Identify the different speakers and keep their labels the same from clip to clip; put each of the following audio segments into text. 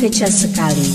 Speaker 1: kecil sekali.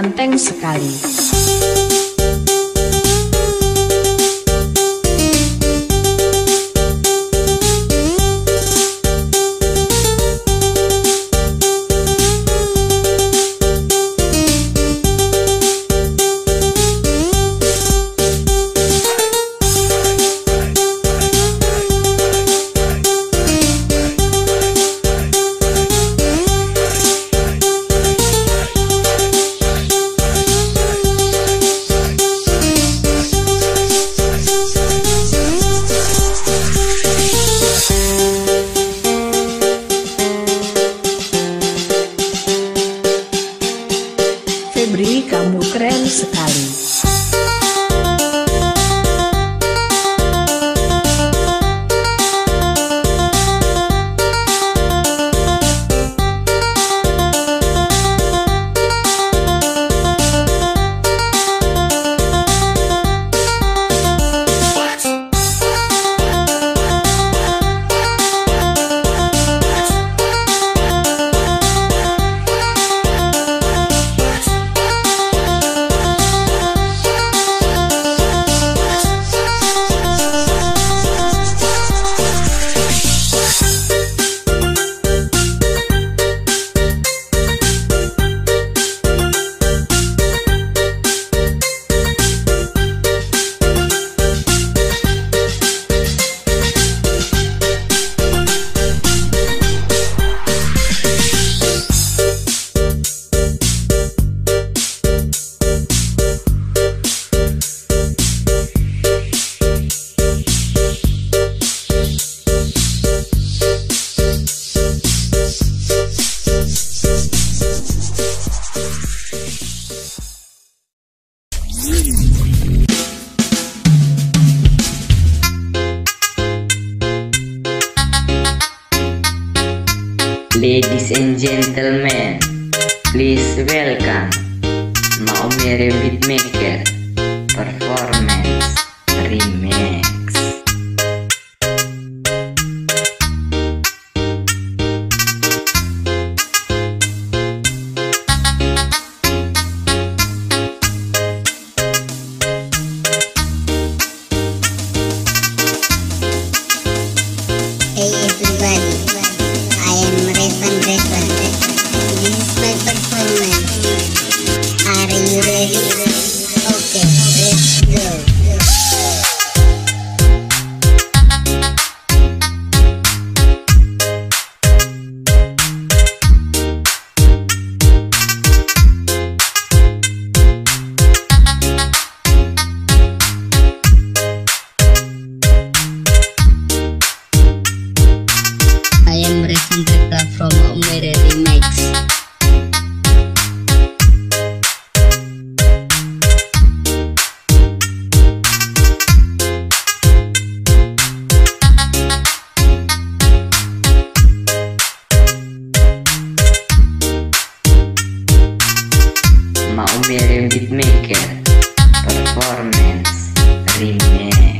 Speaker 1: ganteng sekali.
Speaker 2: Ladies and gentlemen, please welcome Maumere Beatmaker Performance
Speaker 3: remake.
Speaker 2: Umere Beatmaker Performance Remix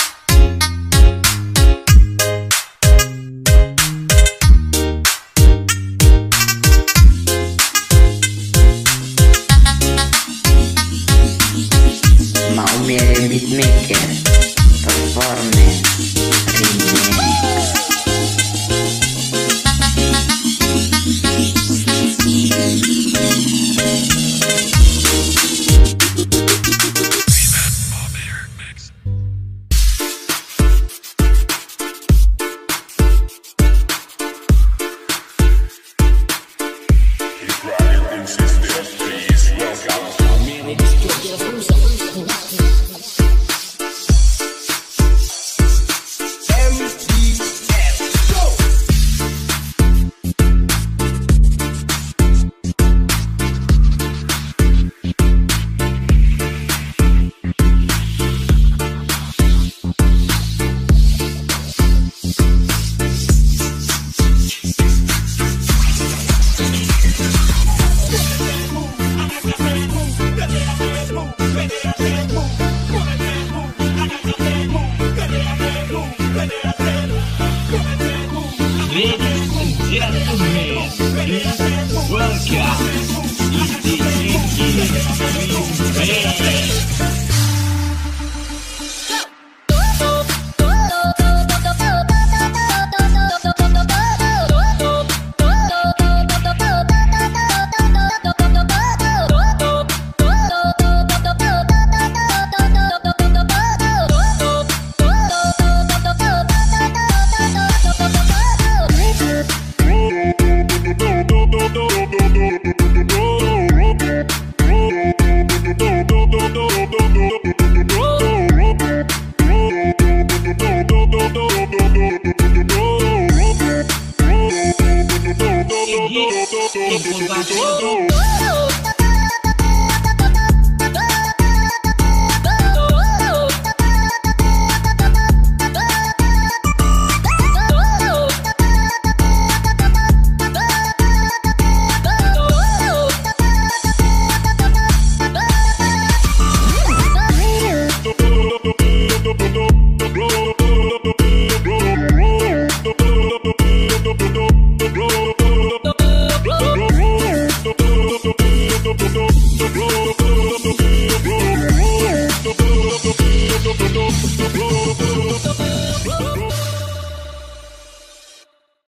Speaker 4: conseguir,
Speaker 5: quem combater.